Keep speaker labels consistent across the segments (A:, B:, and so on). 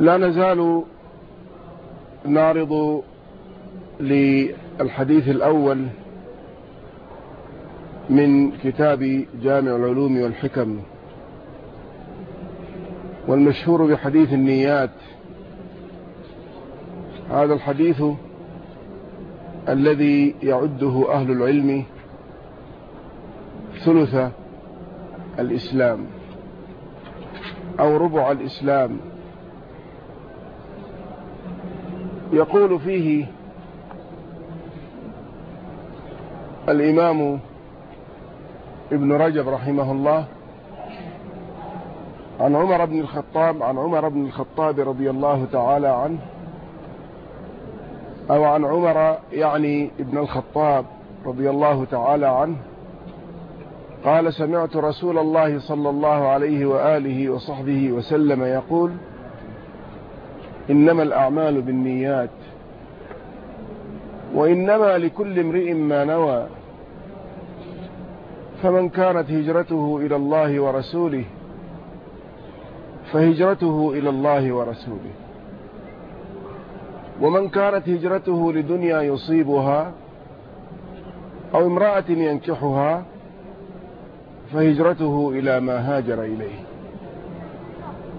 A: لا نزال نعرض للحديث الأول من كتاب جامع العلوم والحكم والمشهور بحديث النيات. هذا الحديث الذي يعده أهل العلم ثلث الإسلام أو ربع الإسلام. يقول فيه الإمام ابن رجب رحمه الله عن عمر بن الخطاب عن عمر بن الخطاب رضي الله تعالى عنه أو عن عمر يعني ابن الخطاب رضي الله تعالى عنه قال سمعت رسول الله صلى الله عليه وآله وصحبه وسلم يقول إنما الأعمال بالنيات وإنما لكل امرئ ما نوى فمن كانت هجرته إلى الله ورسوله فهجرته إلى الله ورسوله. ومن كانت هجرته لدنيا يصيبها أو امرأة ينكحها فهجرته إلى ما هاجر إليه.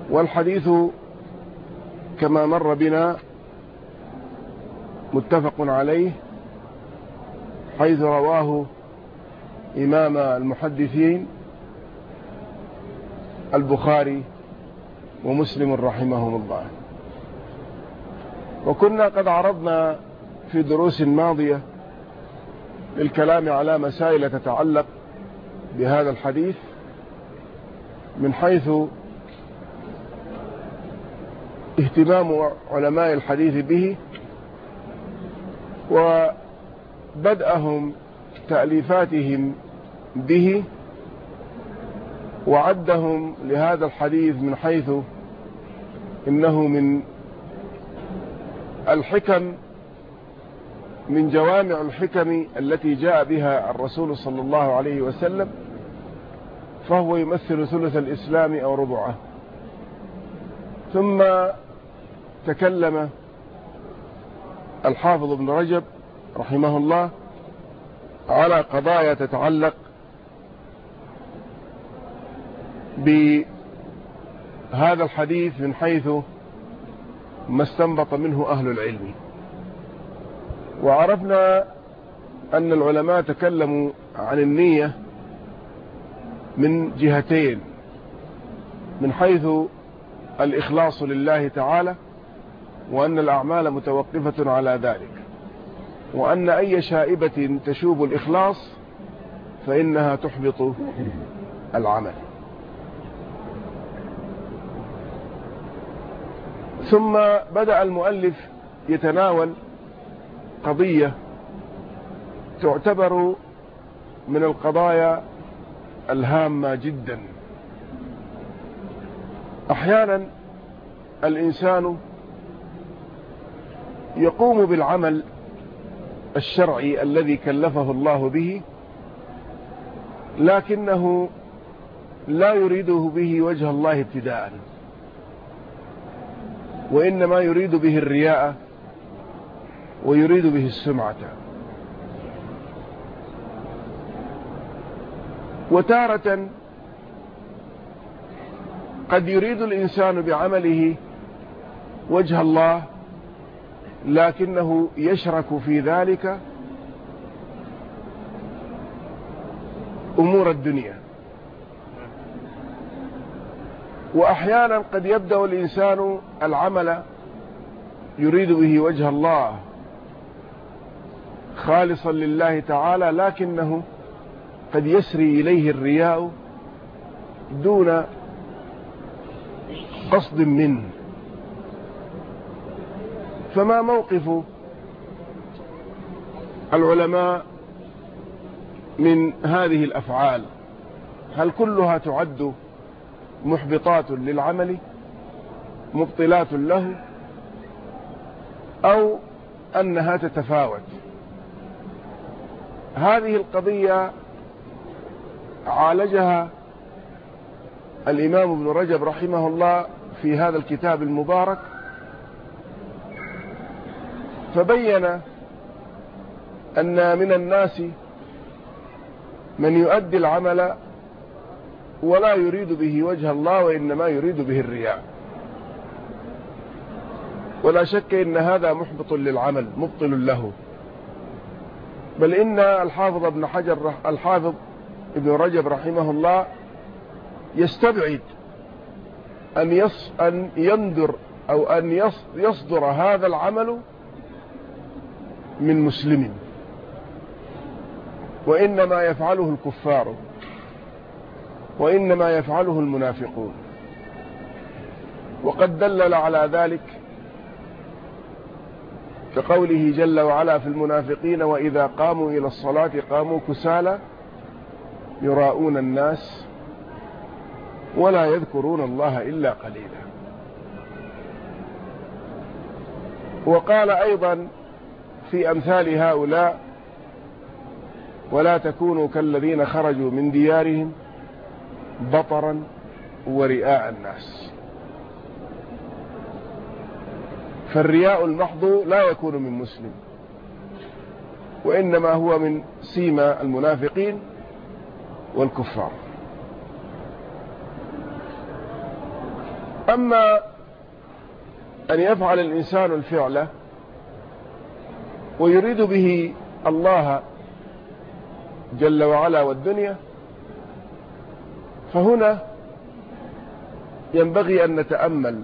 A: والحديث كما مر بنا متفق عليه حيث رواه إمام المحدثين البخاري ومسلم رحمهم الله. وكنا قد عرضنا في دروس ماضية للكلام على مسائل تتعلق بهذا الحديث من حيث اهتمام علماء الحديث به وبدأهم تأليفاتهم به وعدهم لهذا الحديث من حيث إنه من الحكم من جوامع الحكم التي جاء بها الرسول صلى الله عليه وسلم فهو يمثل ثلث الإسلام أو ربعه. ثم تكلم الحافظ ابن رجب رحمه الله على قضايا تتعلق بهذا الحديث من حيث ما استنبط منه أهل العلم. وعرفنا أن العلماء تكلموا عن النية من جهتين من حيث الإخلاص لله تعالى وأن الأعمال متوقفة على ذلك. وأن أي شائبة تشوب الإخلاص فإنها تحبط العمل. ثم بدأ المؤلف يتناول قضية تعتبر من القضايا الهامة جدا. أحيانا الإنسان يقوم بالعمل الشرعي الذي كلفه الله به لكنه لا يريده به وجه الله ابتداء وإنما يريد به الرياء ويريد به السمعة. وتارة قد يريد الإنسان بعمله وجه الله لكنه يشرك في ذلك أمور الدنيا. وأحيانا قد يبدأ الإنسان العمل يريد به وجه الله خالصا لله تعالى لكنه قد يسري إليه الرياء دون قصد منه. فما موقف العلماء من هذه الأفعال؟ هل كلها تعد محبطات للعمل مبطلات له أو أنها تتفاوت؟ هذه القضية عالجها الإمام ابن رجب رحمه الله في هذا الكتاب المبارك فبين أن من الناس من يؤدي العمل ولا يريد به وجه الله وإنما يريد به الرياء. ولا شك إن هذا محبط للعمل مبطل له. بل إن الحافظ ابن حجر الحافظ ابن رجب رحمه الله يستبعد أن, يص أن يندر أو أن يصدر هذا العمل من مسلم. وإنما يفعله الكفار. وإنما يفعله المنافقون. وقد دلل على ذلك كقوله جل وعلا في المنافقين وإذا قاموا إلى الصلاة قاموا كسالى يراءون الناس ولا يذكرون الله إلا قليلا. وقال أيضا في أمثال هؤلاء ولا تكونوا كالذين خرجوا من ديارهم بطرا ورئاء الناس. فالرياء المحض لا يكون من مسلم وإنما هو من سيما المنافقين والكفار. أما أن يفعل الإنسان الفعل ويريد به الله جل وعلا والدنيا فهنا ينبغي أن نتأمل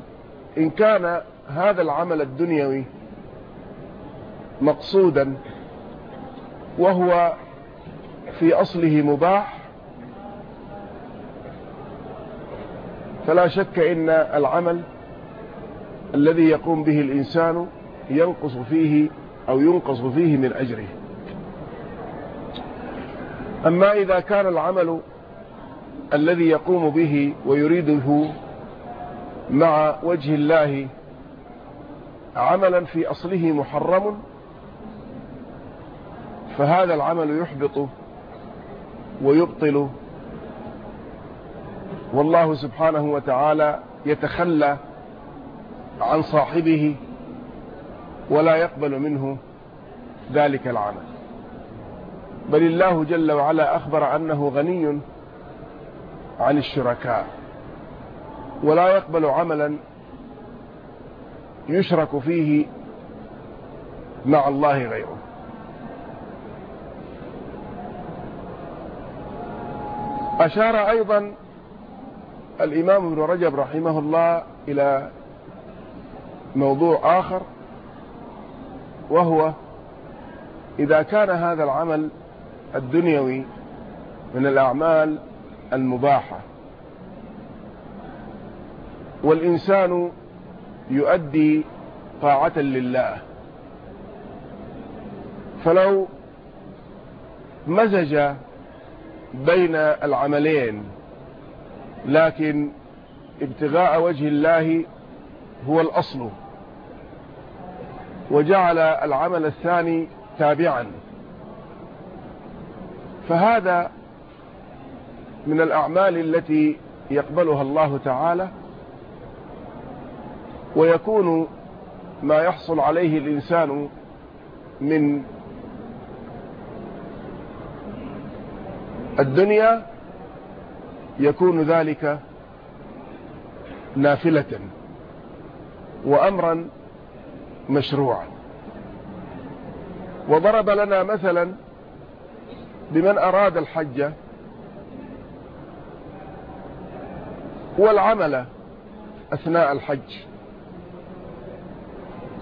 A: إن كان هذا العمل الدنيوي مقصودا وهو في أصله مباح فلا شك إن العمل الذي يقوم به الإنسان ينقص فيه أو ينقص فيه من أجره. أما إذا كان العمل الذي يقوم به ويريده مع وجه الله عملا في أصله محرم فهذا العمل يحبط ويبطل والله سبحانه وتعالى يتخلى عن صاحبه ولا يقبل منه ذلك العمل. بل الله جل وعلا أخبر أنه غني عن الشركاء ولا يقبل عملا يشرك فيه مع الله غيره. أشار أيضا الإمام ابن رجب رحمه الله إلى موضوع آخر وهو إذا كان هذا العمل الدنيوي من الأعمال المباحة والإنسان يؤدي طاعة لله. فلو مزج بين العملين لكن ابتغاء وجه الله هو الأصل. وجعل العمل الثاني تابعا. فهذا من الأعمال التي يقبلها الله تعالى ويكون ما يحصل عليه الإنسان من الدنيا يكون ذلك نافلة وأمرا مشروعا. وضرب لنا مثلا بمن أراد الحج والعمل أثناء الحج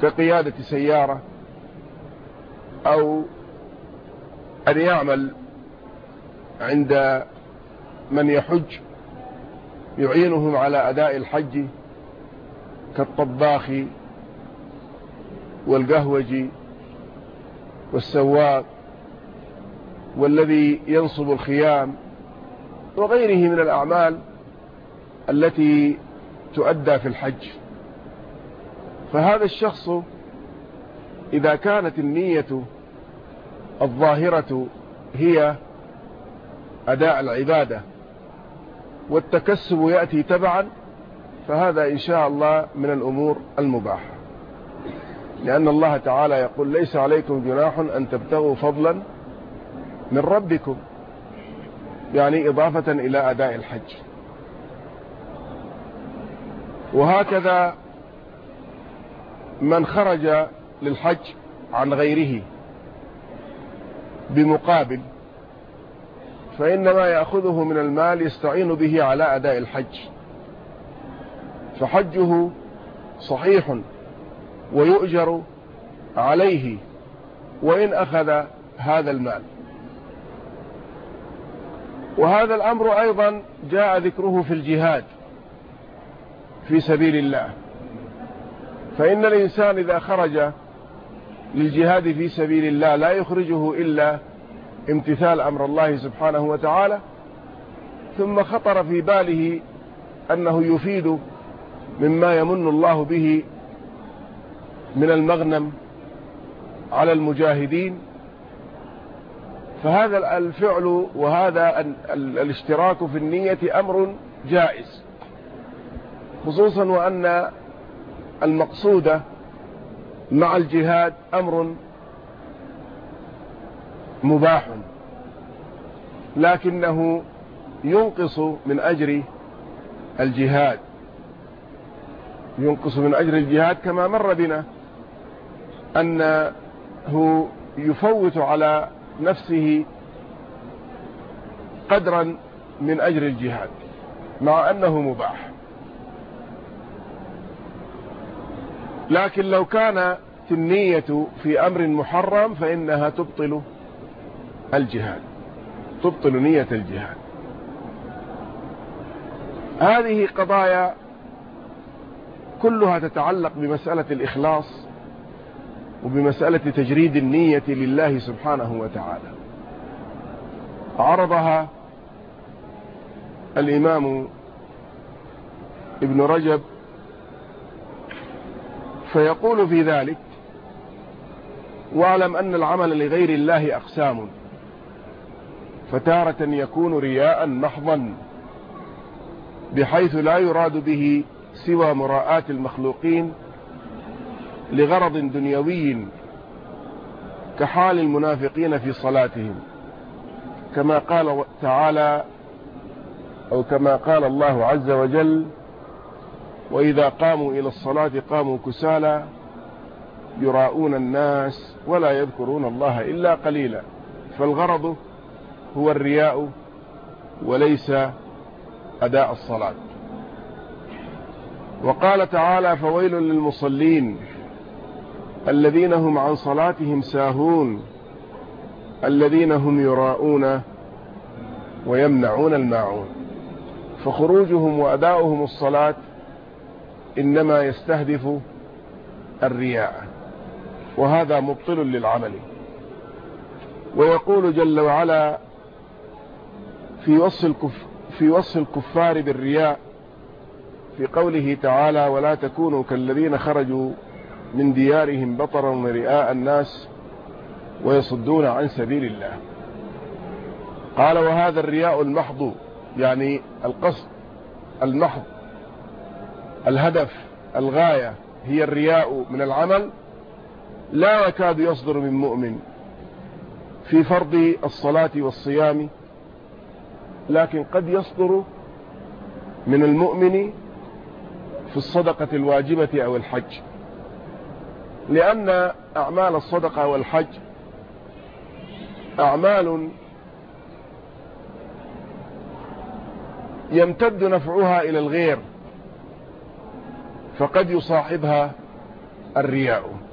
A: كقيادة سيارة أو أن يعمل عند من يحج يعينهم على أداء الحج كالطباخ والقهوجي والسواق والذي ينصب الخيام وغيره من الأعمال التي تؤدى في الحج. فهذا الشخص إذا كانت النية الظاهرة هي أداء العبادة والتكسب يأتي تبعا فهذا إن شاء الله من الأمور المباحة. لأن الله تعالى يقول ليس عليكم جناح أن تبتغوا فضلا من ربكم. يعني إضافة إلى أداء الحج. وهكذا من خرج للحج عن غيره بمقابل فإنما يأخذه من المال يستعين به على أداء الحج. فحجه صحيح ويؤجر عليه وإن أخذ هذا المال. وهذا الأمر أيضا جاء ذكره في الجهاد في سبيل الله. فإن الإنسان إذا خرج للجهاد في سبيل الله لا يخرجه إلا امتثال أمر الله سبحانه وتعالى ثم خطر في باله أنه يفيد مما يمن الله به من المغنم على المجاهدين. فهذا الفعل وهذا الاشتراك في النية أمر جائز خصوصا وأن المقصود مع الجهاد أمر مباح. لكنه ينقص من أجر الجهاد. ينقص من أجر الجهاد كما مر بنا أنه يفوت على نفسه قدرا من أجر الجهاد مع أنه مباح. لكن لو كان النية في أمر محرم فإنها تبطل الجهاد. تبطل نية الجهاد. هذه قضايا كلها تتعلق بمسألة الإخلاص وبمسألة تجريد النية لله سبحانه وتعالى. عرضها الإمام ابن رجب فيقول في ذلك واعلم أن العمل لغير الله أقسام. فتارة يكون رياء محضا بحيث لا يراد به سوى مراءاة المخلوقين لغرض دنيوي كحال المنافقين في صلاتهم. كما قال تعالى أو كما قال الله عز وجل وإذا قاموا إلى الصلاة قاموا كسالى يراؤون الناس ولا يذكرون الله إلا قليلا. فالغرض هو الرياء وليس أداء الصلاة. وقال تعالى فويل للمصلين الذين هم عن صلاتهم ساهون الذين هم يراءون ويمنعون الماعون. فخروجهم وأداؤهم الصلاة إنما يستهدف الرياء وهذا مبطل للعمل. ويقول جل وعلا في وصف, الكف في وصف الكفار بالرياء في قوله تعالى ولا تكونوا كالذين خرجوا من ديارهم بطرا ورئاء الناس ويصدون عن سبيل الله. قال وهذا الرياء المحض يعني القصد المحض الهدف الغاية هي الرياء من العمل لا يكاد يصدر من مؤمن في فرض الصلاة والصيام لكن قد يصدر من المؤمن في الصدقة الواجبة أو الحج. لأن أعمال الصدقة والحج أعمال يمتد نفعها إلى الغير فقد يصاحبها الرياء.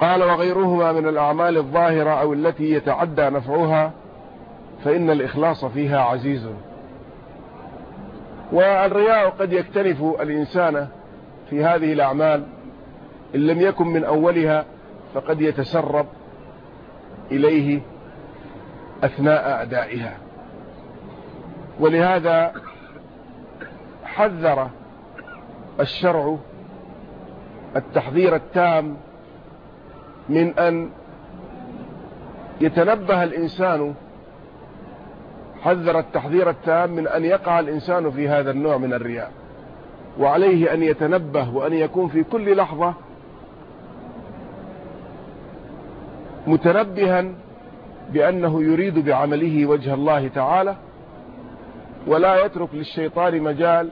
A: قال وغيرهما من الأعمال الظاهرة أو التي يتعدى نفعها فإن الإخلاص فيها عزيز. والرياء قد يكتنف الإنسان في هذه الأعمال إن لم يكن من أولها فقد يتسرب إليه أثناء أدائها. ولهذا حذر الشرع التحذير التام من أن يتنبه الإنسان حذر التحذير التام من أن يقع الإنسان في هذا النوع من الرياء وعليه أن يتنبه وأن يكون في كل لحظة متنبها بأنه يريد بعمله وجه الله تعالى ولا يترك للشيطان مجال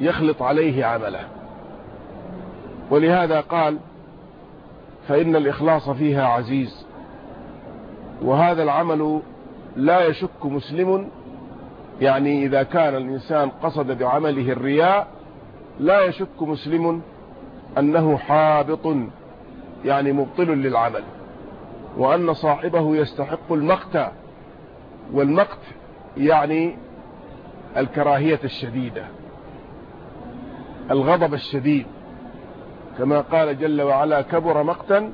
A: يخلط عليه عمله. ولهذا قال فإن الإخلاص فيها عزيز. وهذا العمل لا يشك مسلم يعني إذا كان الإنسان قصد بعمله الرياء لا يشك مسلم أنه حابط يعني مبطل للعمل وأن صاحبه يستحق المقت والمقت يعني الكراهية الشديدة الغضب الشديد. كما قال جل وعلا كبر مقتا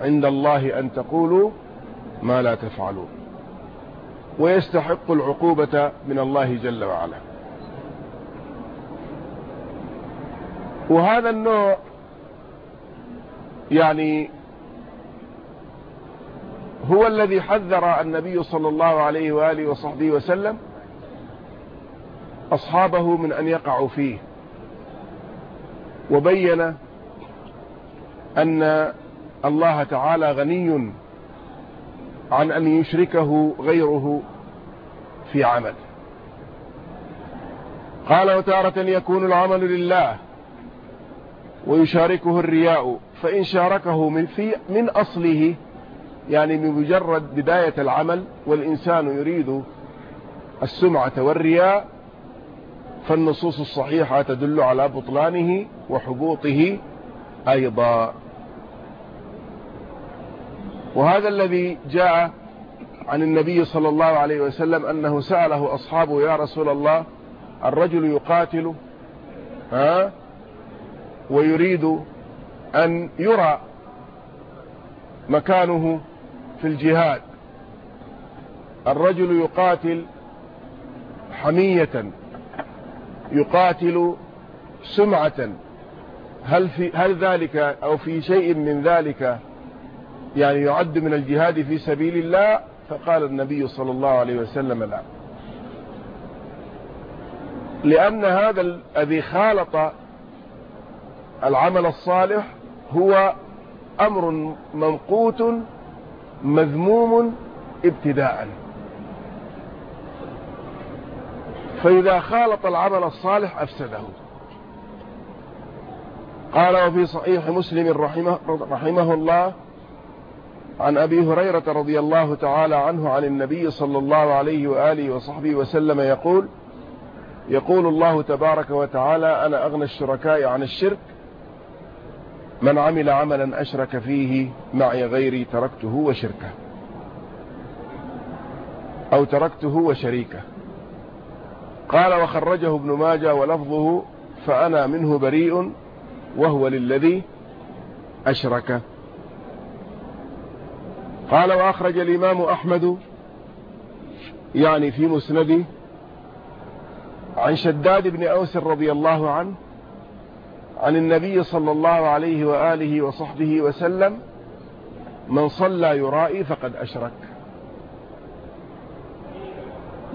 A: عند الله أن تقولوا ما لا تفعلون ويستحق العقوبة من الله جل وعلا. وهذا النوع يعني هو الذي حذر النبي صلى الله عليه وآله وصحبه وسلم أصحابه من أن يقعوا فيه. وبين أن الله تعالى غني عن أن يشركه غيره في عمل. قال وتارة يكون العمل لله ويشاركه الرياء فإن شاركه من, في من أصله يعني بمجرد بداية العمل والإنسان يريد السمعة والرياء فالنصوص الصحيحة تدل على بطلانه وحبوطه أيضا. وهذا الذي جاء عن النبي صلى الله عليه وسلم أنه سأله أصحابه يا رسول الله الرجل يقاتل ها ويريد أن يرى مكانه في الجهاد. الرجل يقاتل حمية يقاتل سمعة هل, في هل ذلك أو في شيء من ذلك يعني يعد من الجهاد في سبيل الله؟ فقال النبي صلى الله عليه وسلم لا. لأن هذا الذي خالط العمل الصالح هو أمر منقوت مذموم ابتداء. فإذا خالط العمل الصالح أفسده. قال وفي صحيح مسلم رحمه, رحمه الله عن أبي هريرة رضي الله تعالى عنه عن النبي صلى الله عليه وآله وصحبه وسلم يقول يقول الله تبارك وتعالى أنا أغنى الشركاء عن الشرك من عمل عملا أشرك فيه معي غيري تركته وشركه أو تركته وشريكه. قال وخرجه ابن ماجه ولفظه فأنا منه بريء وهو للذي أشرك. قال وأخرج الإمام أحمد يعني في مسنده عن شداد بن أوس رضي الله عنه عن النبي صلى الله عليه وآله وصحبه وسلم من صلى يرائي فقد أشرك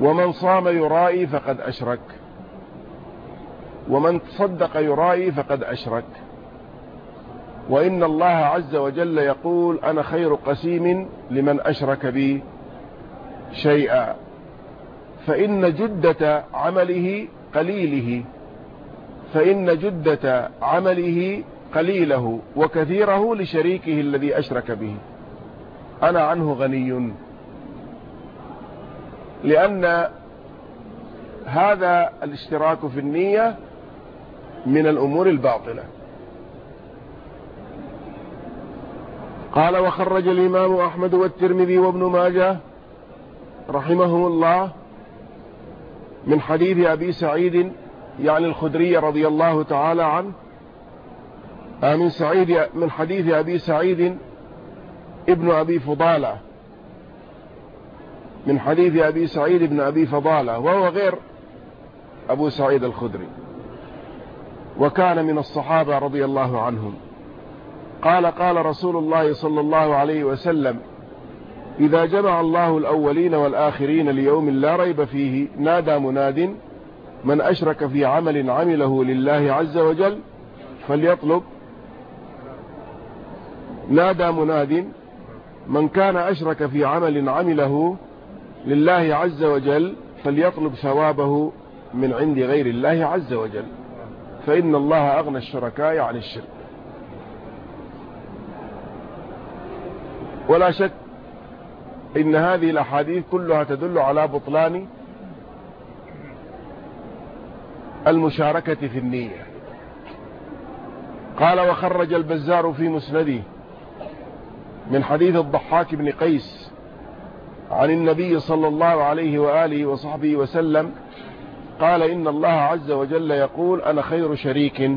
A: ومن صام يرائي فقد أشرك. ومن تصدق يرائي فقد أشرك. وإن الله عز وجل يقول أنا خير قسيم لمن أشرك بي شيئا. فإن جدة عمله قليله. فإن جدة عمله قليله وكثيره لشريكه الذي أشرك به. أنا عنه غني. لأن هذا الاشتراك في النية من الأمور الباطلة. قال وخرج الإمام أحمد والترمذي وابن ماجه رحمه الله من حديث أبي سعيد يعني الخدري رضي الله تعالى عنه آه، من سعيد من حديث أبي سعيد ابن أبي فضالة. من حديث أبي سعيد بن أبي فضالة وهو غير أبو سعيد الخدري. وكان من الصحابة رضي الله عنهم. قال قال رسول الله صلى الله عليه وسلم إذا جمع الله الأولين والآخرين ليوم لا ريب فيه نادى مناد من أشرك في عمل عمله لله عز وجل فليطلب نادى مناد من كان أشرك في عمل عمله لله عز وجل فليطلب ثوابه من عند غير الله عز وجل فإن الله أغنى الشركاء عن الشرك. ولا شك إن هذه الأحاديث كلها تدل على بطلان المشاركة في النية. قال وخرج البزار في مسنده من حديث الضحاك بن قيس عن النبي صلى الله عليه وآله وصحبه وسلم قال إن الله عز وجل يقول أنا خير شريك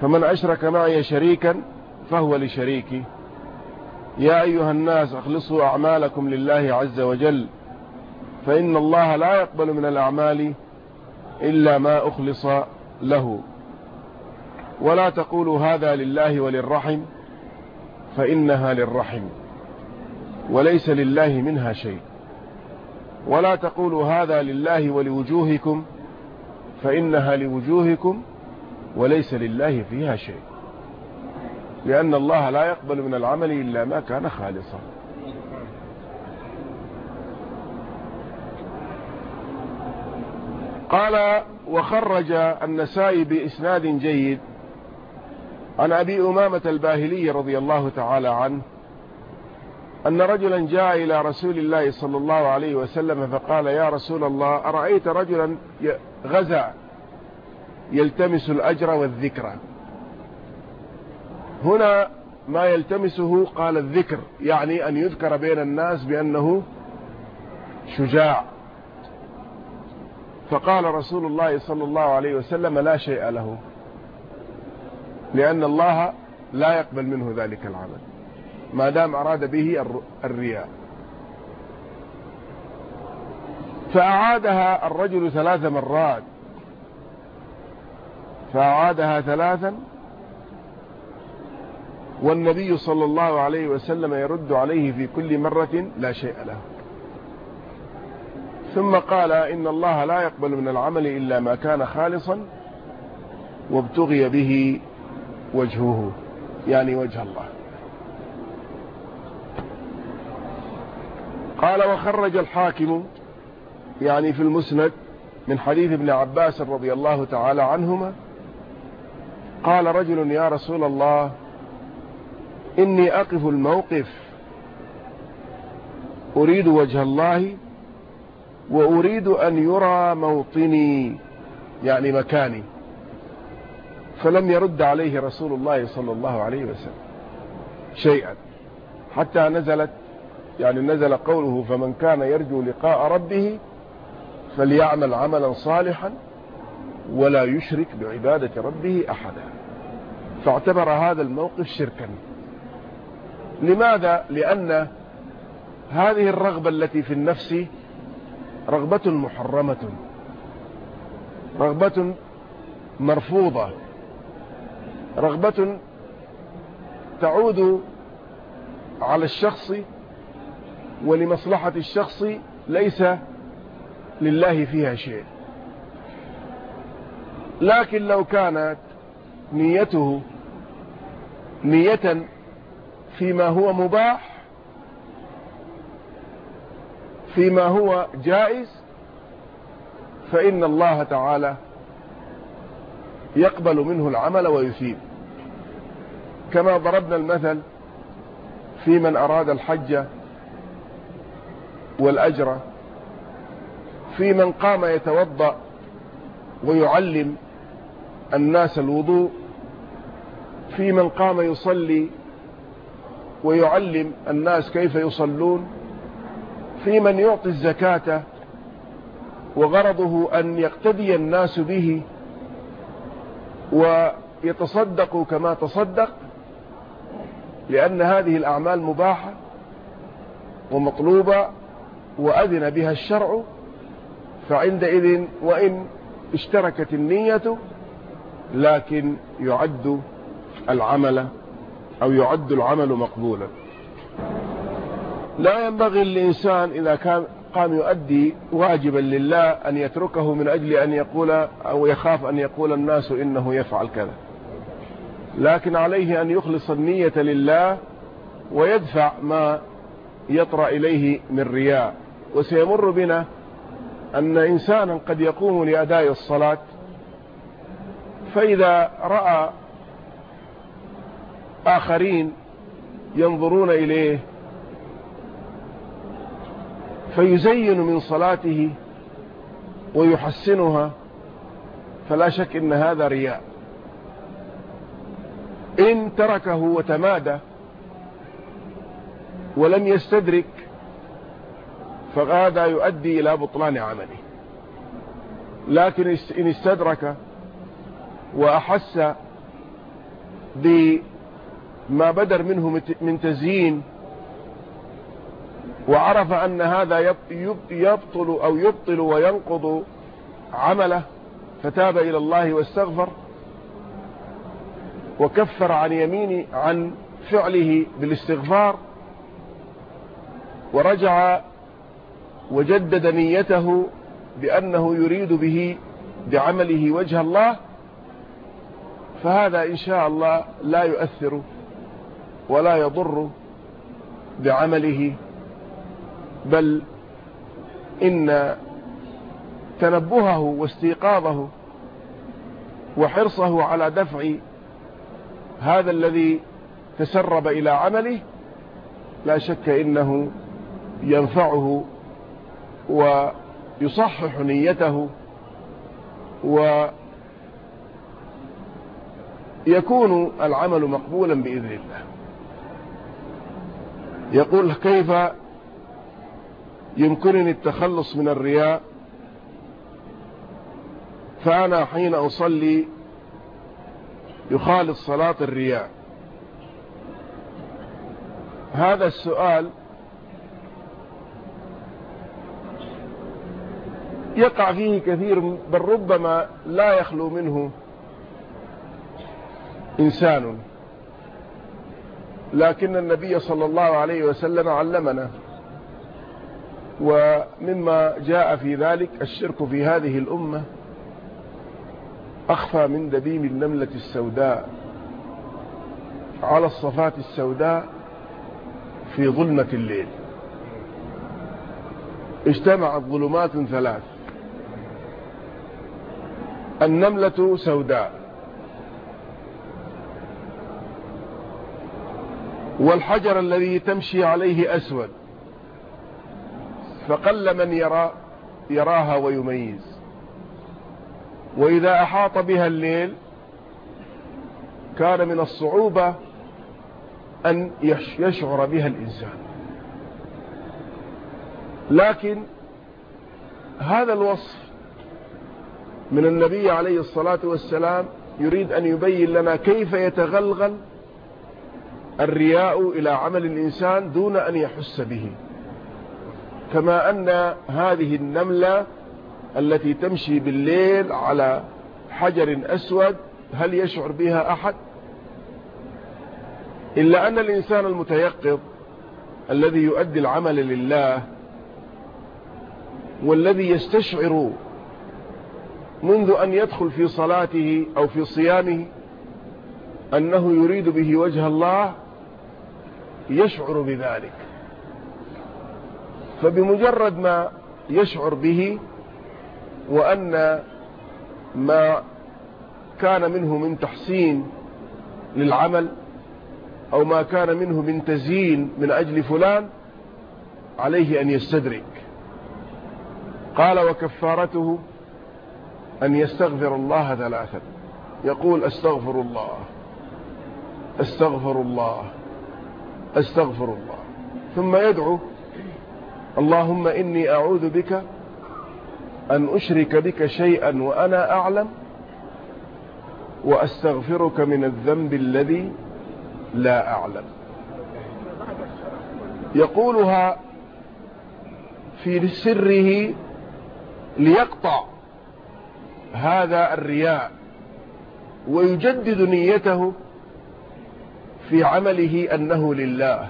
A: فمن أشرك معي شريكا فهو لشريكي. يا أيها الناس أخلصوا أعمالكم لله عز وجل فإن الله لا يقبل من الأعمال إلا ما أخلص له. ولا تقولوا هذا لله وللرحم فإنها للرحم وليس لله منها شيء. ولا تقولوا هذا لله ولوجوهكم فإنها لوجوهكم وليس لله فيها شيء. لأن الله لا يقبل من العمل إلا ما كان خالصا. قال وخرج النسائي بإسناد جيد عن أبي أمامة الباهلي رضي الله تعالى عنه أن رجلا جاء إلى رسول الله صلى الله عليه وسلم فقال يا رسول الله أرأيت رجلا غزع يلتمس الأجر والذكر؟ هنا ما يلتمسه قال الذكر يعني أن يذكر بين الناس بأنه شجاع. فقال رسول الله صلى الله عليه وسلم لا شيء له لأن الله لا يقبل منه ذلك العمل. ما دام أراد به الرياء. فأعادها الرجل ثلاث مرات. فأعادها ثلاثا. والنبي صلى الله عليه وسلم يرد عليه في كل مرة لا شيء له. ثم قال إن الله لا يقبل من العمل إلا ما كان خالصا وابتغي به وجهه يعني وجه الله. قال وخرج الحاكم يعني في المسند من حديث ابن عباس رضي الله تعالى عنهما قال رجل يا رسول الله إني أقف الموقف أريد وجه الله وأريد أن يرى موطني يعني مكاني. فلم يرد عليه رسول الله صلى الله عليه وسلم شيئا حتى نزلت يعني نزل قوله فمن كان يرجو لقاء ربه فليعمل عملا صالحا ولا يشرك بعبادة ربه أحدا. فاعتبر هذا الموقف شركا. لماذا؟ لأن هذه الرغبة التي في النفس رغبة محرمة. رغبة مرفوضة. رغبة تعود على الشخص ولمصلحة الشخص ليس لله فيها شيء. لكن لو كانت نيته نية فيما هو مباح فيما هو جائز فإن الله تعالى يقبل منه العمل ويثيب. كما ضربنا المثل في من أراد الحج والأجر في من قام يتوضأ ويعلم الناس الوضوء في من قام يصلي ويعلم الناس كيف يصلون في من يعطي الزكاة وغرضه أن يقتدي الناس به ويتصدقوا كما تصدق لأن هذه الأعمال مباحة ومطلوبة وأذن بها الشرع فعندئذ وإن اشتركت النية لكن يعد العمل أو يعد العمل مقبولا. لا ينبغي للإنسان إذا كان قام يؤدي واجبا لله أن يتركه من أجل أن يقول أو يخاف أن يقول الناس إنه يفعل كذا. لكن عليه أن يخلص النية لله ويدفع ما يطرأ إليه من رياء. وسيمر بنا أن إنسانا قد يقوم لأداء الصلاة فإذا رأى آخرين ينظرون إليه فيزين من صلاته ويحسنها فلا شك إن هذا رياء. إن تركه وتمادى ولم يستدرك فهذا يؤدي إلى بطلان عمله. لكن إن استدرك وأحس بما بدر منه من تزيين وعرف أن هذا يبطل أو يبطل وينقض عمله فتاب إلى الله واستغفر وكفر عن يمين عن فعله بالاستغفار ورجع وجدد نيته بأنه يريد به بعمله وجه الله فهذا إن شاء الله لا يؤثر ولا يضر بعمله بل إن تنبهه واستيقاظه وحرصه على دفع هذا الذي تسرب إلى عمله لا شك إنه ينفعه ويصحح نيته ويكون العمل مقبولا بإذن الله. يقول كيف يمكنني التخلص من الرياء؟ فأنا حين أصلي يخالط صلاة الرياء. هذا السؤال يقع فيه كثير بل ربما لا يخلو منه إنسان. لكن النبي صلى الله عليه وسلم علمنا ومما جاء في ذلك الشرك في هذه الأمة أخفى من دبيم النملة السوداء على الصفات السوداء في ظلمة الليل. اجتمعت ظلمات ثلاث. النملة سوداء. والحجر الذي تمشي عليه أسود. فقل من يرى يراها ويميز. وإذا أحاط بها الليل كان من الصعوبة أن يشعر بها الإنسان. لكن هذا الوصف من النبي عليه الصلاة والسلام يريد أن يبين لنا كيف يتغلغل الرياء إلى عمل الإنسان دون أن يحس به. كما أن هذه النملة التي تمشي بالليل على حجر أسود هل يشعر بها أحد؟ إلا أن الإنسان المتيقظ الذي يؤدي العمل لله والذي يستشعر منذ أن يدخل في صلاته أو في صيامه أنه يريد به وجه الله يشعر بذلك. فبمجرد ما يشعر به وأن ما كان منه من تحسين للعمل أو ما كان منه من تزيين من أجل فلان عليه أن يستدرك. قال وكفارته أن يستغفر الله ثلاثا يقول أستغفر الله أستغفر الله أستغفر الله. ثم يدعو اللهم إني أعوذ بك أن أشرك بك شيئا وأنا أعلم وأستغفرك من الذنب الذي لا أعلم. يقولها في سره ليقطع. هذا الرياء ويجدد نيته في عمله أنه لله.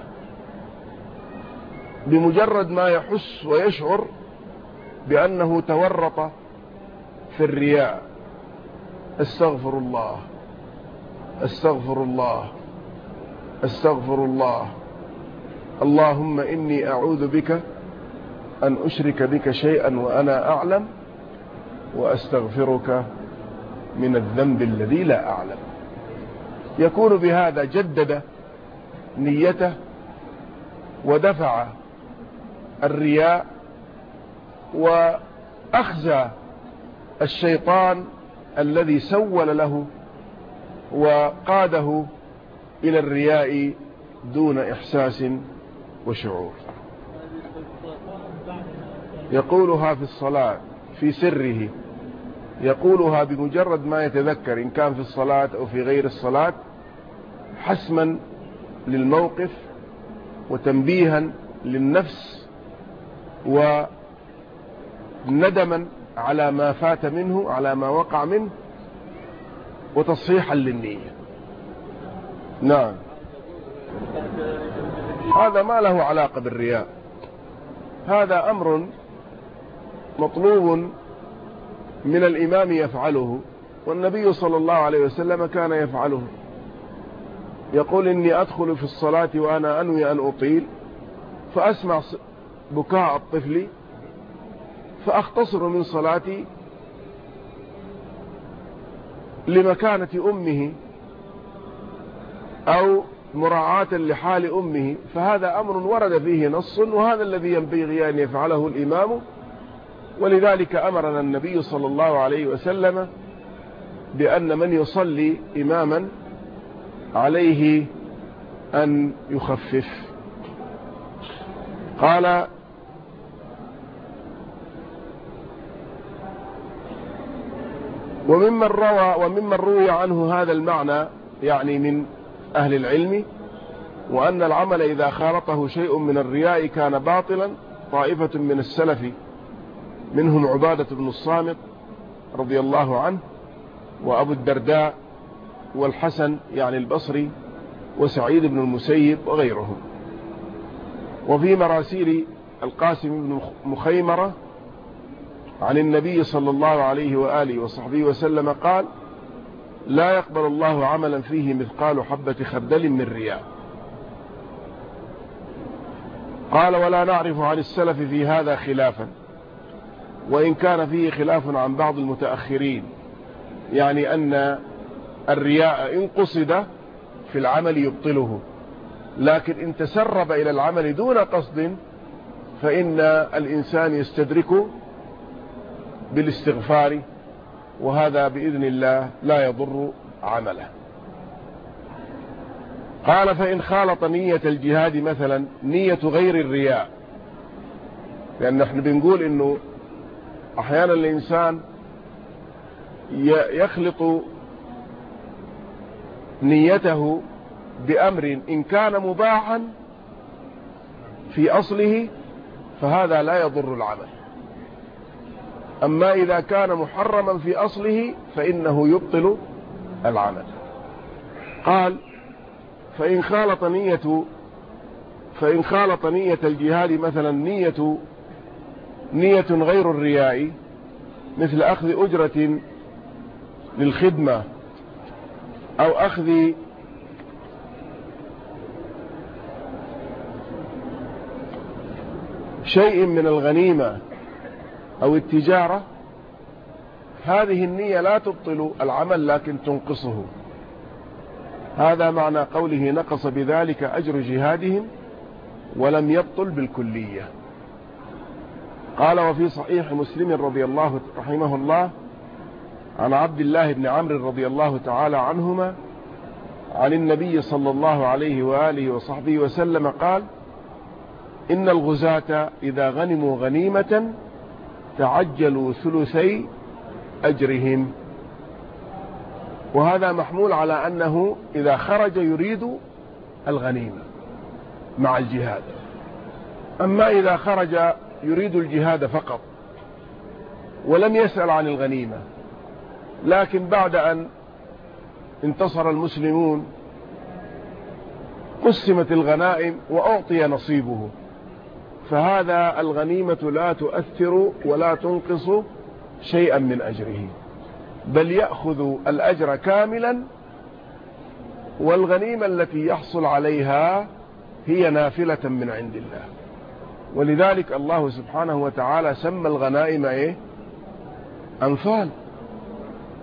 A: بمجرد ما يحس ويشعر بأنه تورط في الرياء. استغفر الله استغفر الله استغفر الله. اللهم إني أعوذ بك أن أشرك بك شيئا وأنا أعلم. وأستغفرك من الذنب الذي لا أعلم. يكون بهذا جدد نيته ودفع الرياء وأخزى الشيطان الذي سول له وقاده إلى الرياء دون إحساس وشعور. يقولها في الصلاة في سره. يقولها بمجرد ما يتذكر إن كان في الصلاة أو في غير الصلاة حسما للموقف وتنبيها للنفس وندما على ما فات منه على ما وقع منه وتصحيحا للنية. نعم. هذا ما له علاقة بالرياء. هذا أمر مطلوب من الإمام يفعله والنبي صلى الله عليه وسلم كان يفعله. يقول إني أدخل في الصلاة وأنا أنوي أن أطيل فأسمع بكاء الطفل فأختصر من صلاتي لمكانة أمه أو مراعاة لحال أمه. فهذا أمر ورد فيه نص وهذا الذي ينبغي أن يفعله الإمام ولذلك أمرنا النبي صلى الله عليه وسلم بأن من يصلي إماما عليه أن يخفف. قال وممن روى وممن روي عنه هذا المعنى يعني من أهل العلم وأن العمل إذا خالطه شيء من الرياء كان باطلا طائفة من السلف منهم عبادة بن الصامت رضي الله عنه وأبو الدرداء والحسن يعني البصري وسعيد بن المسيب وغيرهم. وفي مراسيل القاسم بن مخيمرة عن النبي صلى الله عليه وآله وصحبه وسلم قال لا يقبل الله عملا فيه مثقال حبة خردل من رياء. قال ولا نعرف عن السلف في هذا خلافا. وإن كان فيه خلاف عن بعض المتأخرين يعني أن الرياء إن قصد في العمل يبطله لكن إن تسرب إلى العمل دون قصد فإن الإنسان يستدرك بالاستغفار وهذا بإذن الله لا يضر عمله. قال فإن خالط نية الجهاد مثلا نية غير الرياء لأن نحن بنقول إنه أحيانا الإنسان يخلط نيته بأمر إن كان مباحا في أصله فهذا لا يضر العمل. أما إذا كان محرما في أصله فإنه يبطل العمل. قال فإن خالط نية فإن خالط نية الجهاد مثلا نية نية غير الرياء مثل أخذ أجرة للخدمة أو أخذ شيء من الغنيمة أو التجارة. هذه النية لا تبطل العمل لكن تنقصه. هذا معنى قوله نقص بذلك أجر جهادهم ولم يبطل بالكلية. قال وفي صحيح مسلم رضي الله رحمه الله عن عبد الله بن عمرو رضي الله تعالى عنهما عن النبي صلى الله عليه وآله وصحبه وسلم قال إن الغزاة إذا غنموا غنيمة تعجلوا ثلثي أجرهم. وهذا محمول على أنه إذا خرج يريد الغنيمة مع الجهاد. أما إذا خرج يريد الجهاد فقط ولم يسأل عن الغنيمة لكن بعد أن انتصر المسلمون قسمت الغنائم وأعطي نصيبه. فهذا الغنيمة لا تؤثر ولا تنقص شيئا من أجره بل يأخذ الأجر كاملا والغنيمة التي يحصل عليها هي نافلة من عند الله. ولذلك الله سبحانه وتعالى سمى الغنائم إيه؟ أنفال.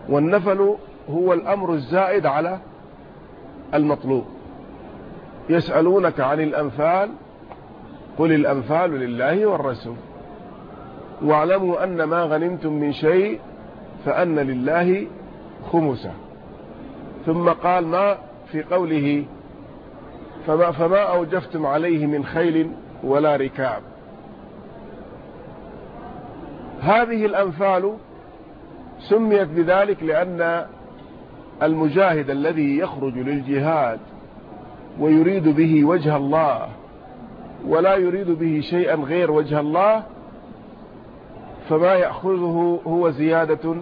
A: والنفل هو الأمر الزائد على المطلوب. يسألونك عن الأنفال قل الأنفال لله والرسول. واعلموا أن ما غنمتم من شيء فأن لله خمسة. ثم قال ما في قوله فما, فما أوجفتم عليه من خيل ولا ركاب. هذه الأنفال سميت بذلك لأن المجاهد الذي يخرج للجهاد ويريد به وجه الله ولا يريد به شيئا غير وجه الله فما يأخذه هو زيادة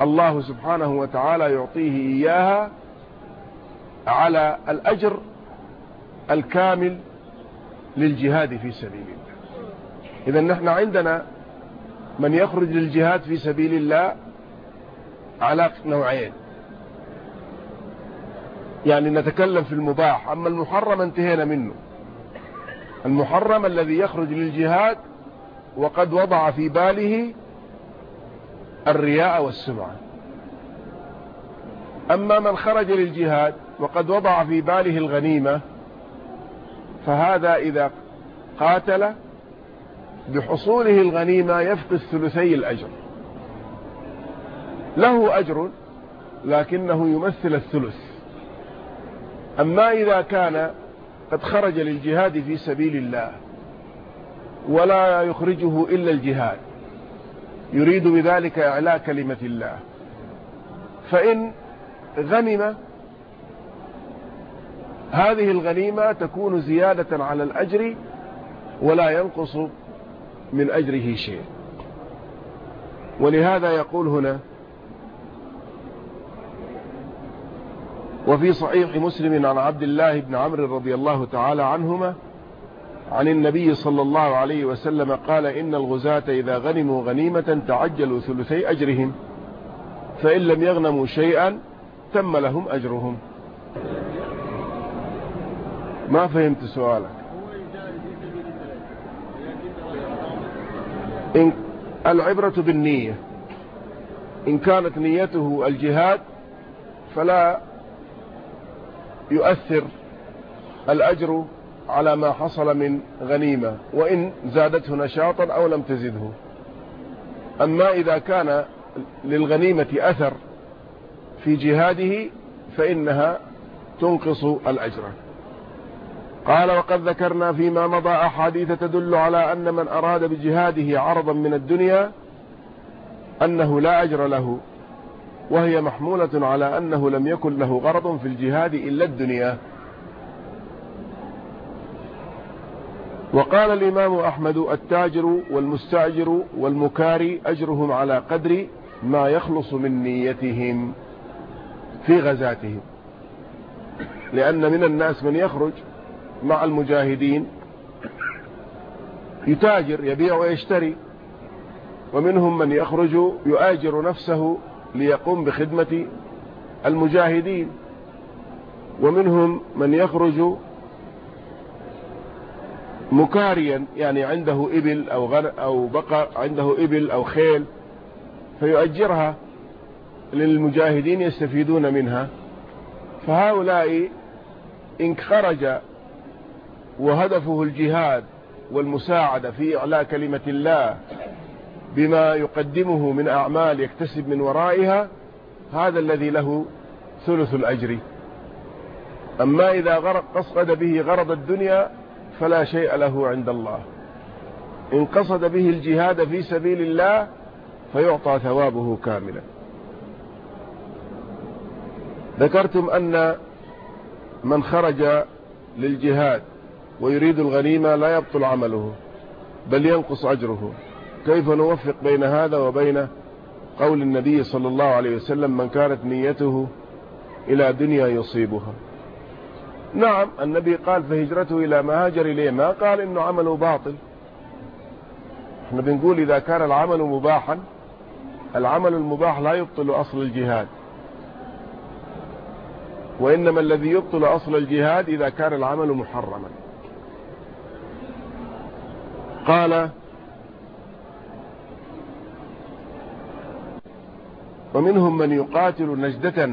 A: الله سبحانه وتعالى يعطيه إياها على الأجر الكامل للجهاد في سبيل الله. إذا نحن عندنا من يخرج للجهاد في سبيل الله على نوعين. يعني نتكلم في المباح أما المحرم انتهينا منه. المحرم الذي يخرج للجهاد وقد وضع في باله الرياء والسمعة. أما من خرج للجهاد وقد وضع في باله الغنيمة فهذا إذا قاتل بحصوله الغنيمة يفقد ثلثي الأجر. له أجر لكنه يمثل الثلث. أما إذا كان قد خرج للجهاد في سبيل الله ولا يخرجه إلا الجهاد يريد بذلك إعلاء كلمة الله. فإن غنم هذه الغنيمة تكون زيادة على الأجر ولا ينقص من أجره شيء. ولهذا يقول هنا وفي صحيح مسلم عن عبد الله بن عمرو رضي الله تعالى عنهما عن النبي صلى الله عليه وسلم قال إن الغزاة إذا غنموا غنيمة تعجلوا ثلثي أجرهم فإن لم يغنموا شيئا تم لهم أجرهم. ما فهمت سؤالك. إن العبرة بالنية. إن كانت نيته الجهاد فلا يؤثر الأجر على ما حصل من غنيمة. وإن زادته نشاطا أو لم تزده. أما إذا كان للغنيمة أثر في جهاده فإنها تنقص الأجر. قال وقد ذكرنا فيما مضى أحاديث تدل على أن من أراد بجهاده عرضا من الدنيا أنه لا أجر له وهي محمولة على أنه لم يكن له غرض في الجهاد إلا الدنيا. وقال الإمام أحمد التاجر والمستأجر والمكاري أجرهم على قدر ما يخلص من نيتهم في غزاتهم لأن من الناس من يخرج مع المجاهدين. يتاجر يبيع ويشتري. ومنهم من يخرج يؤاجر نفسه ليقوم بخدمة المجاهدين. ومنهم من يخرج مكاريا يعني عنده إبل أو, أو بقر عنده إبل أو خيل فيؤجرها للمجاهدين يستفيدون منها. فهؤلاء إن خرج وهدفه الجهاد والمساعدة في إعلاء كلمة الله بما يقدمه من أعمال يكتسب من ورائها هذا الذي له ثلث الأجر. أما إذا قصد به غرض الدنيا فلا شيء له عند الله. إن قصد به الجهاد في سبيل الله فيعطى ثوابه كاملا. ذكرتم أن من خرج للجهاد ويريد الغنيمة لا يبطل عمله بل ينقص أجره. كيف نوفق بين هذا وبين قول النبي صلى الله عليه وسلم من كانت نيته إلى دنيا يصيبها؟ نعم النبي قال فهجرته إلى ما هاجر إليه ما قال إنه عمله باطل. إحنا بنقول إذا كان العمل مباحا العمل المباح لا يبطل أصل الجهاد. وإنما الذي يبطل أصل الجهاد إذا كان العمل محرما. قال ومنهم من يقاتل نجدة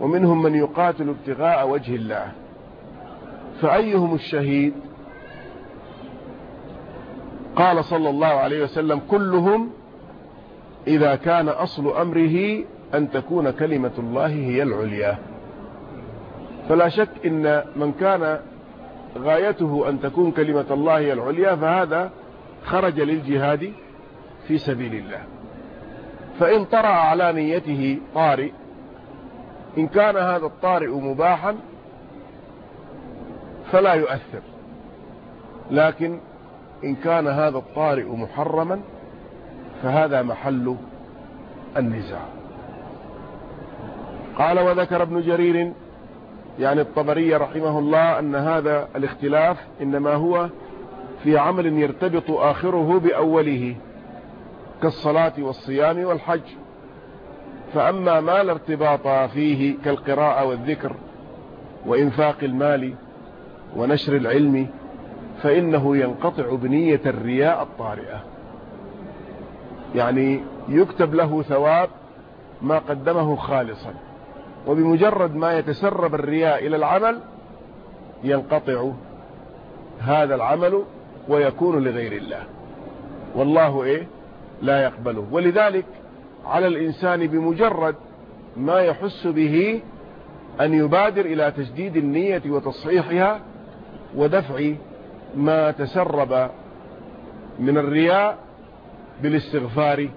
A: ومنهم من يقاتل ابتغاء وجه الله. فأيهم الشهيد؟ قال صلى الله عليه وسلم كلهم إذا كان أصل أمره أن تكون كلمة الله هي العليا. فلا شك إن من كان غايته أن تكون كلمة الله العليا فهذا خرج للجهاد في سبيل الله. فإن طرأ على نيته طارئ إن كان هذا الطارئ مباحا فلا يؤثر. لكن إن كان هذا الطارئ محرما فهذا محل النزاع. قال وذكر ابن جرير يعني الطبري رحمه الله أن هذا الاختلاف إنما هو في عمل يرتبط آخره بأوله كالصلاة والصيام والحج. فأما ما لا ارتباط فيه كالقراءة والذكر وإنفاق المال ونشر العلم فإنه ينقطع بنية الرياء الطارئة. يعني يكتب له ثواب ما قدمه خالصا. وبمجرد ما يتسرب الرياء إلى العمل ينقطع هذا العمل ويكون لغير الله. والله إيه؟ لا يقبله. ولذلك على الإنسان بمجرد ما يحس به أن يبادر إلى تجديد النية وتصحيحها ودفع ما تسرب من الرياء بالاستغفار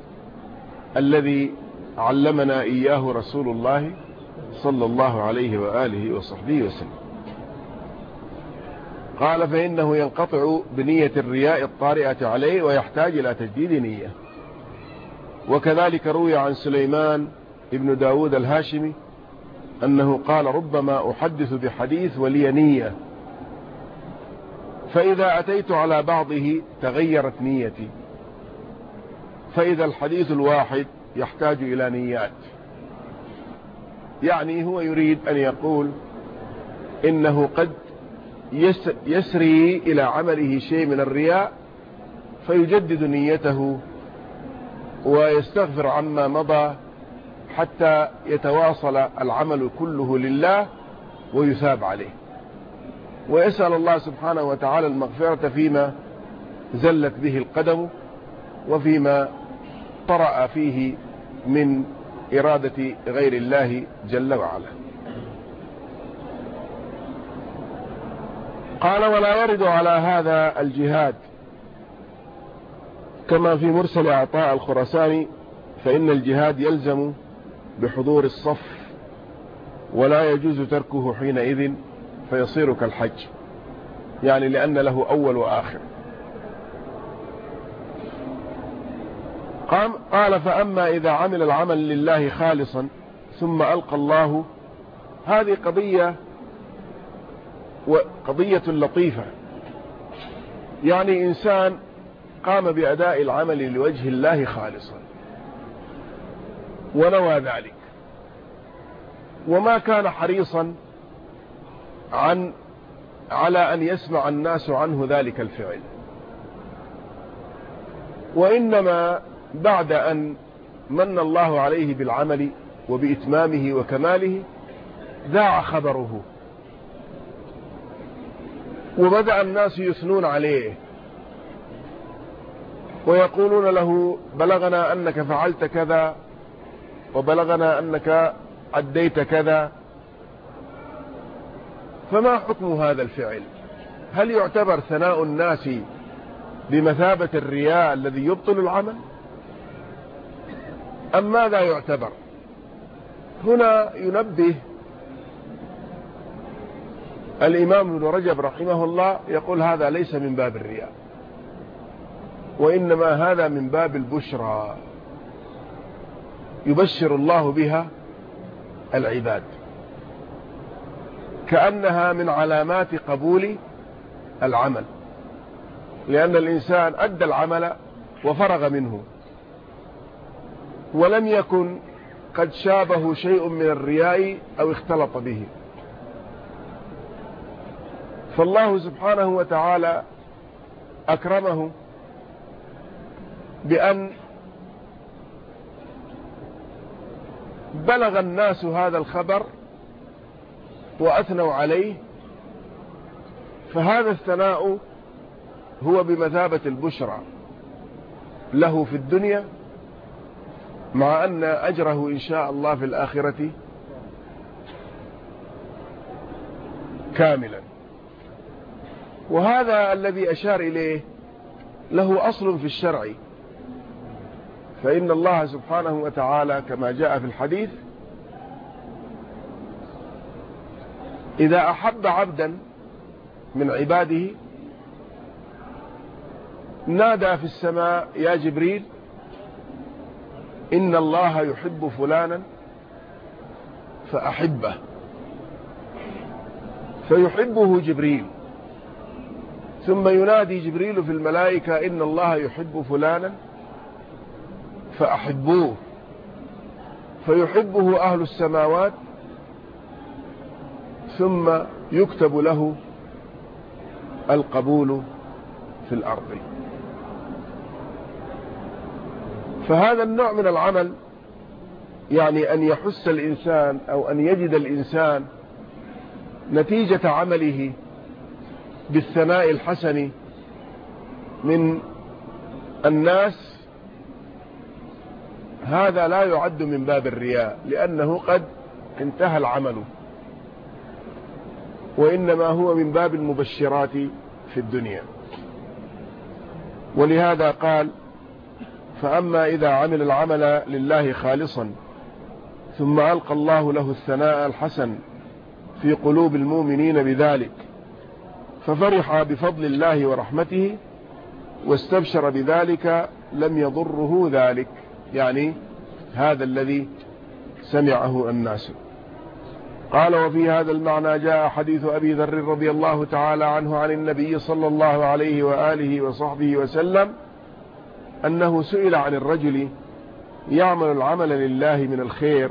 A: الذي علمنا إياه رسول الله صلى الله عليه وآله وصحبه وسلم. قال فإنه ينقطع بنية الرياء الطارئة عليه ويحتاج إلى تجديد نية. وكذلك روي عن سليمان ابن داود الهاشمي أنه قال ربما أحدث بحديث ولي نية. فإذا أتيت على بعضه تغيرت نيتي. فإذا الحديث الواحد يحتاج إلى نيات. يعني هو يريد أن يقول إنه قد يسري إلى عمله شيء من الرياء فيجدد نيته ويستغفر عما مضى حتى يتواصل العمل كله لله ويثاب عليه. ويسأل الله سبحانه وتعالى المغفرة فيما زلت به القدم وفيما طرأ فيه من إرادة غير الله جل وعلا. قال ولا يرد على هذا الجهاد. كما في مرسل عطاء الخرساني فإن الجهاد يلزم بحضور الصف ولا يجوز تركه حينئذ فيصير كالحج. يعني لأن له أول وآخر. قام قال فأما إذا عمل العمل لله خالصا ثم ألقى الله هذه قضية وقضية لطيفة. يعني إنسان قام بأداء العمل لوجه الله خالصا ونوى ذلك. وما كان حريصا عن على أن يسمع الناس عنه ذلك الفعل. وإنما بعد أن من الله عليه بالعمل وبإتمامه وكماله ذاع خبره. وبدأ الناس يثنون عليه. ويقولون له بلغنا أنك فعلت كذا وبلغنا أنك عديت كذا. فما حكم هذا الفعل؟ هل يعتبر ثناء الناس بمثابة الرياء الذي يبطل العمل؟ أم ماذا يعتبر؟ هنا ينبه الإمام ابن رجب رحمه الله يقول هذا ليس من باب الرياء وإنما هذا من باب البشرى. يبشر الله بها العباد. كأنها من علامات قبول العمل. لأن الإنسان أدى العمل وفرغ منه. ولم يكن قد شابه شيء من الرياء أو اختلط به. فالله سبحانه وتعالى أكرمه بأن بلغ الناس هذا الخبر وأثنوا عليه فهذا الثناء هو بمثابة البشرى له في الدنيا مع أن أجره إن شاء الله في الآخرة كاملا. وهذا الذي أشار إليه له أصل في الشرع. فإن الله سبحانه وتعالى كما جاء في الحديث إذا أحب عبدا من عباده نادى في السماء يا جبريل إن الله يحب فلانا فأحبه. فيحبه جبريل. ثم ينادي جبريل في الملائكة إن الله يحب فلانا فأحبوه. فيحبه أهل السماوات ثم يكتب له القبول في الأرض. فهذا النوع من العمل يعني أن يحس الإنسان أو أن يجد الإنسان نتيجة عمله بالثناء الحسن من الناس هذا لا يعد من باب الرياء لأنه قد انتهى العمل وإنما هو من باب المبشرات في الدنيا. ولهذا قال فأما إذا عمل العمل لله خالصا ثم ألقى الله له الثناء الحسن في قلوب المؤمنين بذلك ففرح بفضل الله ورحمته واستبشر بذلك لم يضره ذلك يعني هذا الذي سمعه الناس. قال وفي هذا المعنى جاء حديث أبي ذر رضي الله تعالى عنه عن النبي صلى الله عليه وآله وصحبه وسلم أنه سئل عن الرجل يعمل العمل لله من الخير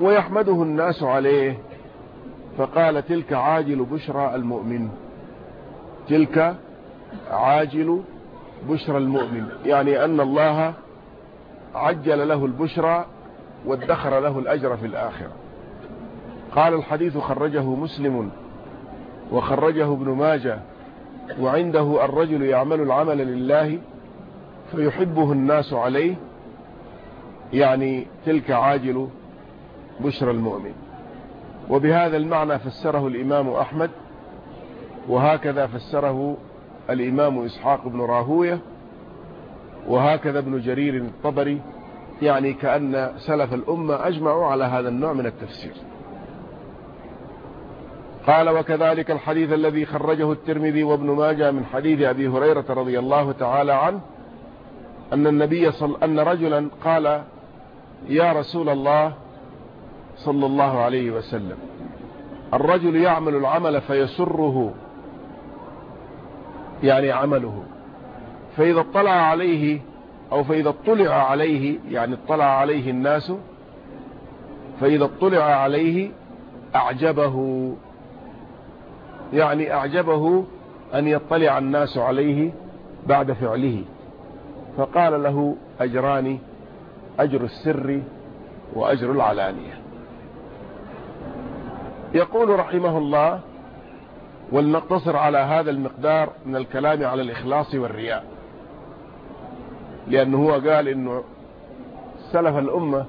A: ويحمده الناس عليه فقال تلك عاجل بشرى المؤمن. تلك عاجل بشرى المؤمن. يعني أن الله عجل له البشرى وادخر له الأجر في الآخرة. قال الحديث خرجه مسلم وخرجه ابن ماجه وعنده الرجل يعمل العمل لله فيحبه الناس عليه يعني تلك عاجل بشرى المؤمن. وبهذا المعنى فسره الإمام أحمد وهكذا فسره الإمام إسحاق بن راهوية وهكذا ابن جرير الطبري يعني كأن سلف الأمة أجمعوا على هذا النوع من التفسير. قال وكذلك الحديث الذي خرجه الترمذي وابن ماجه من حديث أبي هريرة رضي الله تعالى عنه أن النبي صل أن رجلا قال يا رسول الله صلى الله عليه وسلم الرجل يعمل العمل فيسره. يعني عمله. فإذا اطلع عليه أو فإذا اطلع عليه يعني اطلع عليه الناس فإذا اطلع عليه أعجبه. يعني أعجبه أن يطلع الناس عليه بعد فعله. فقال له أجران أجر السر وأجر العلانية. يقول رحمه الله ولنقتصر على هذا المقدار من الكلام على الإخلاص والرياء لأنه هو قال إنه سلف الأمة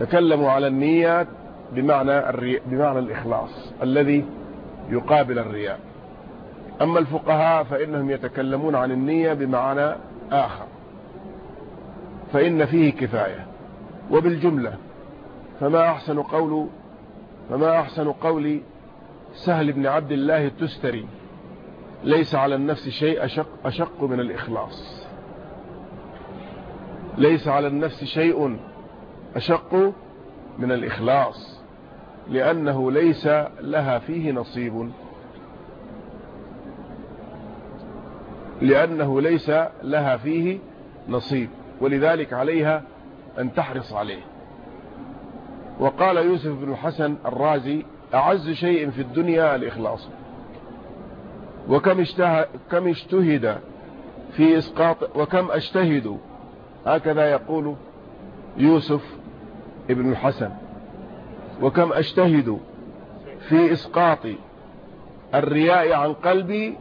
A: تكلموا على النيات بمعنى, الرياء بمعنى الإخلاص الذي يقابل الرياء. أما الفقهاء فإنهم يتكلمون عن النية بمعنى آخر. فإن فيه كفاية. وبالجملة فما أحسن قول فما أحسن قول سهل بن عبد الله التستري؟ ليس على النفس شيء أشق, أشق من الإخلاص. ليس على النفس شيء أشق من الإخلاص لأنه ليس لها فيه نصيب. لأنه ليس لها فيه نصيب ولذلك عليها أن تحرص عليه. وقال يوسف بن الحسن الرازي أعز شيء في الدنيا الإخلاص. وكم كم اجتهد في إسقاط وكم أجتهد هكذا يقول يوسف ابن الحسن وكم أجتهد في إسقاط الرياء عن قلبي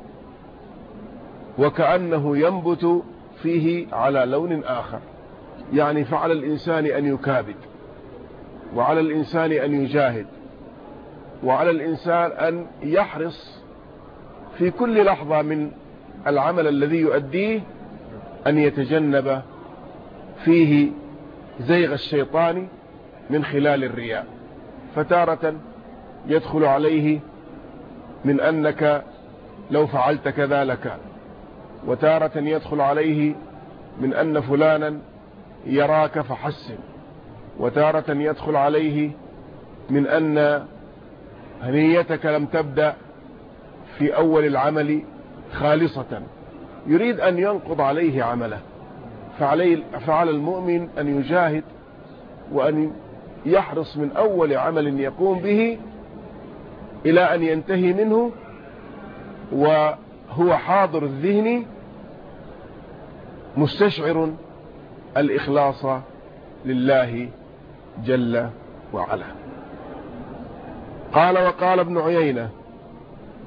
A: وكأنه ينبت فيه على لون آخر. يعني فعلى الإنسان أن يكابد وعلى الإنسان أن يجاهد وعلى الإنسان أن يحرص في كل لحظة من العمل الذي يؤديه أن يتجنب فيه زيغ الشيطان من خلال الرياء. فتارة يدخل عليه من أنك لو فعلت كذا لك وتارة يدخل عليه من أن فلانا يراك فحسن. وتارة يدخل عليه من أن هنيتك لم تبدأ في أول العمل خالصة. يريد أن ينقض عليه عمله. فعليه فعلى المؤمن أن يجاهد وأن يحرص من أول عمل يقوم به إلى أن ينتهي منه وهو حاضر الذهن مستشعر الإخلاص لله جل وعلا. قال وقال ابن عيينة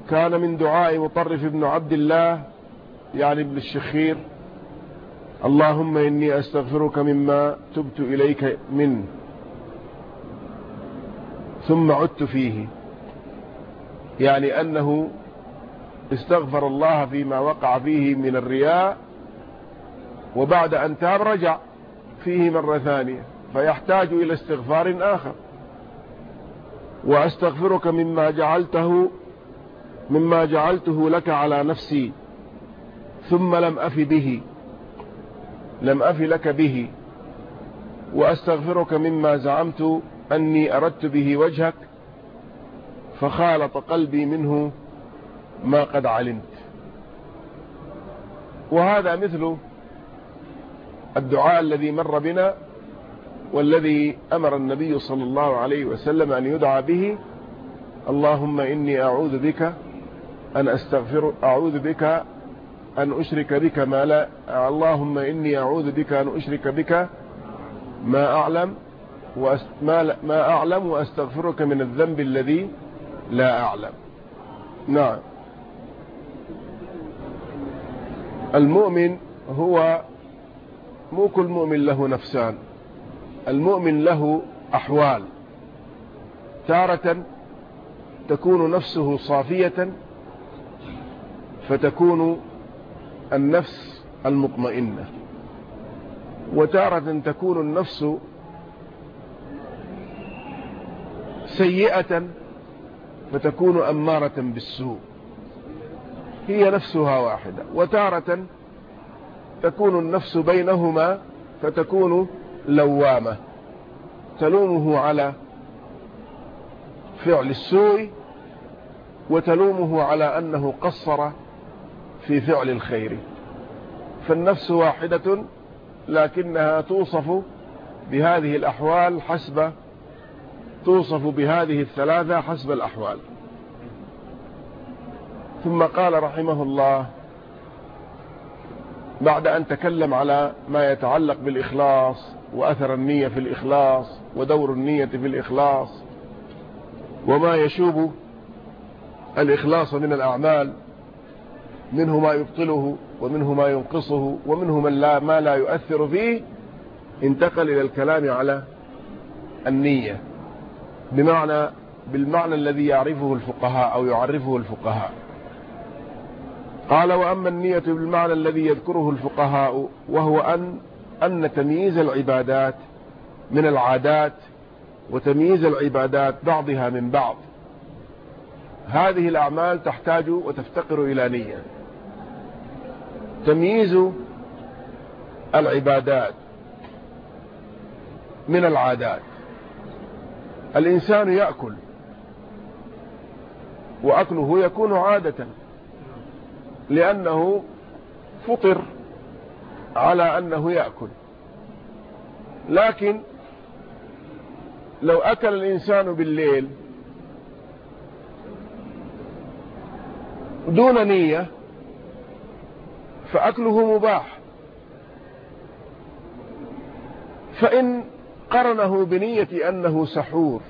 A: كان من دعاء مطرف بن عبد الله يعني ابن الشخير اللهم إني أستغفرك مما تبت إليك منه ثم عدت فيه يعني أنه استغفر الله فيما وقع فيه من الرياء وبعد أن تاب رجع فيه مرة ثانية فيحتاج إلى استغفار آخر. وأستغفرك مما جعلته مما جعلته لك على نفسي ثم لم أف به لم أف لك به. وأستغفرك مما زعمت أني أردت به وجهك فخالط قلبي منه ما قد علمت. وهذا مثل الدعاء الذي مر بنا والذي أمر النبي صلى الله عليه وسلم أن يدعى به. اللهم إني أعوذ بك أن أستغفر أعوذ بك أن أشرك بك ما لا اللهم إني أعوذ بك أن أشرك بك ما أعلم ما, أعلم وأستغفرك من الذنب الذي لا أعلم. نعم. المؤمن هو مو كل مؤمن له نفسان. المؤمن له أحوال. تارة تكون نفسه صافية فتكون النفس المطمئنة. وتارة تكون النفس سيئة فتكون أمارة بالسوء. هي نفسها واحدة وتارة تكون النفس بينهما فتكون لوامة تلومه على فعل السوء وتلومه على أنه قصر في فعل الخير. فالنفس واحدة لكنها توصف بهذه الأحوال حسب توصف بهذه الثلاثة حسب الأحوال. ثم قال رحمه الله بعد أن تكلم على ما يتعلق بالإخلاص وأثر النية في الإخلاص ودور النية في الإخلاص وما يشوب الإخلاص من الأعمال منه ما يبطله ومنه ما ينقصه ومنه من لا ما لا يؤثر فيه انتقل إلى الكلام على النية بمعنى بالمعنى الذي يعرفه الفقهاء أو يعرفه الفقهاء. قال وأما النية بالمعنى الذي يذكره الفقهاء وهو أن, أن تمييز العبادات من العادات وتمييز العبادات بعضها من بعض. هذه الأعمال تحتاج وتفتقر إلى نية. تمييز العبادات من العادات. الإنسان يأكل وأكله يكون عادة. لأنه فطر على أنه يأكل. لكن لو أكل الإنسان بالليل دون نية فأكله مباح. فإن قرنه بنية أنه سحور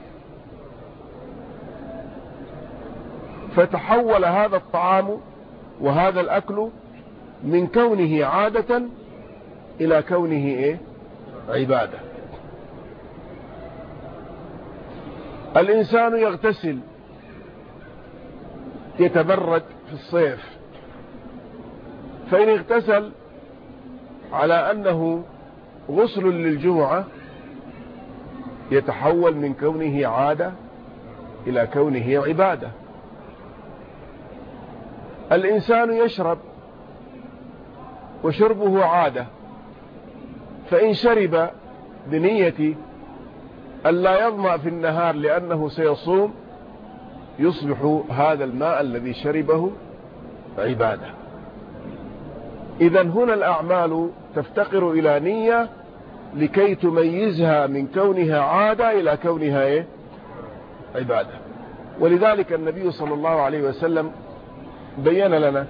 A: فتحول هذا الطعام وهذا الأكل من كونه عادة إلى كونه إيه؟ عبادة. الإنسان يغتسل يتبرد في الصيف. فإن اغتسل على أنه غسل للجمعة يتحول من كونه عادة إلى كونه عبادة. الإنسان يشرب وشربه عادة فإن شرب بنية أن لا يظمأ في النهار لأنه سيصوم يصبح هذا الماء الذي شربه عبادة إذا هنا الأعمال تفتقر إلى نية لكي تميزها من كونها عادة إلى كونها إيه؟ عبادة ولذلك النبي صلى الله عليه وسلم بين لنا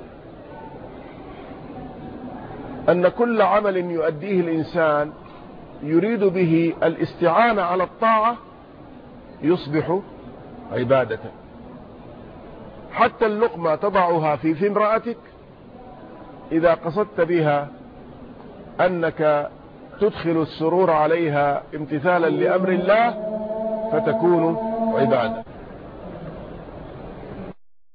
A: أن كل عمل يؤديه الإنسان يريد به الاستعانة على الطاعة يصبح عبادة. حتى اللقمة تضعها في في امرأتك إذا قصدت بها أنك تدخل السرور عليها امتثالا لأمر الله فتكون عبادة.